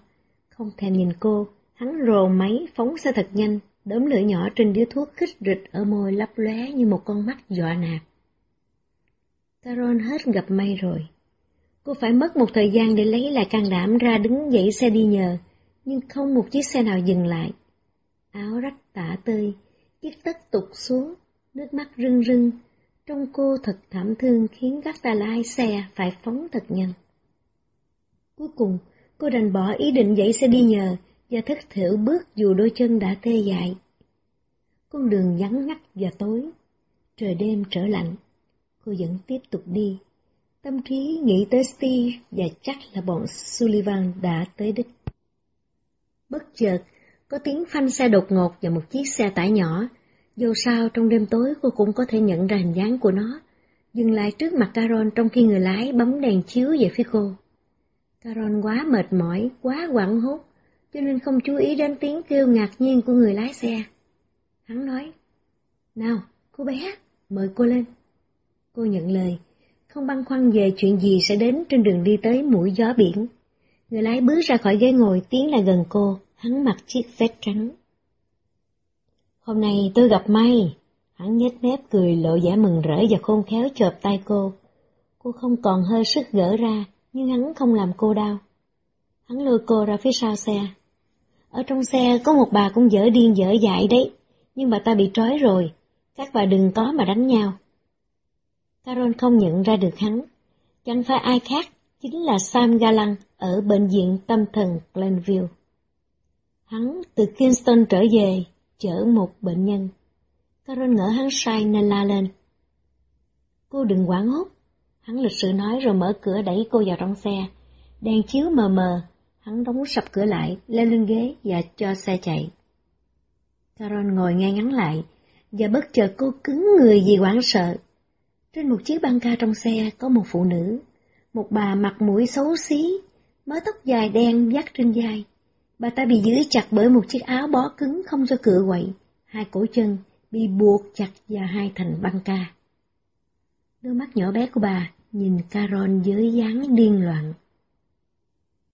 [SPEAKER 1] Không thèm nhìn cô, hắn rồ máy phóng xe thật nhanh, đốm lửa nhỏ trên điếu thuốc khích rịch ở môi lấp lóe như một con mắt dọa nạt. Carol hết gặp may rồi. Cô phải mất một thời gian để lấy lại can đảm ra đứng dậy xe đi nhờ, nhưng không một chiếc xe nào dừng lại. Áo rách tả tơi, chiếc tất tục xuống, nước mắt rưng rưng, trong cô thật thảm thương khiến các ta lái xe phải phóng thật nhanh. Cuối cùng, cô đành bỏ ý định dậy xe đi nhờ và thất thiểu bước dù đôi chân đã tê dại. Con đường vắng ngắt và tối, trời đêm trở lạnh, cô vẫn tiếp tục đi. Tâm trí nghĩ tới Steve và chắc là bọn Sullivan đã tới đích. Bất chợt, có tiếng phanh xe đột ngột và một chiếc xe tải nhỏ dù sao trong đêm tối cô cũng có thể nhận ra hình dáng của nó, dừng lại trước mặt Caron trong khi người lái bấm đèn chiếu về phía cô. Caron quá mệt mỏi, quá quặn hốt, cho nên không chú ý đến tiếng kêu ngạc nhiên của người lái xe. Hắn nói, Nào, cô bé, mời cô lên. Cô nhận lời, không băn khoăn về chuyện gì sẽ đến trên đường đi tới mũi gió biển. Người lái bước ra khỏi ghế ngồi tiến lại gần cô, hắn mặc chiếc vest trắng. Hôm nay tôi gặp may. Hắn nhếch mép cười lộ vẻ mừng rỡ và khôn khéo chộp tay cô. Cô không còn hơi sức gỡ ra, nhưng hắn không làm cô đau. Hắn lôi cô ra phía sau xe. Ở trong xe có một bà cũng dở điên dở dại đấy, nhưng bà ta bị trói rồi, các bà đừng có mà đánh nhau. Carol không nhận ra được hắn, chẳng phải ai khác, chính là Sam Galan ở bệnh viện tâm thần Glenville. Hắn từ Kingston trở về, chở một bệnh nhân. Karen ngỡ hắn sai nên la lên. Cô đừng quảng hốt, hắn lịch sự nói rồi mở cửa đẩy cô vào trong xe. Đèn chiếu mờ mờ, hắn đóng sập cửa lại, leo lên ghế và cho xe chạy. Caron ngồi ngay ngắn lại, và bất chợt cô cứng người vì hoảng sợ. Trên một chiếc băng ca trong xe có một phụ nữ, một bà mặt mũi xấu xí, mớ tóc dài đen dắt trên vai. Bà ta bị giữ chặt bởi một chiếc áo bó cứng không cho cựa quậy, hai cổ chân bị buộc chặt và hai thành băng ca. Đôi mắt nhỏ bé của bà nhìn Caron với dáng điên loạn.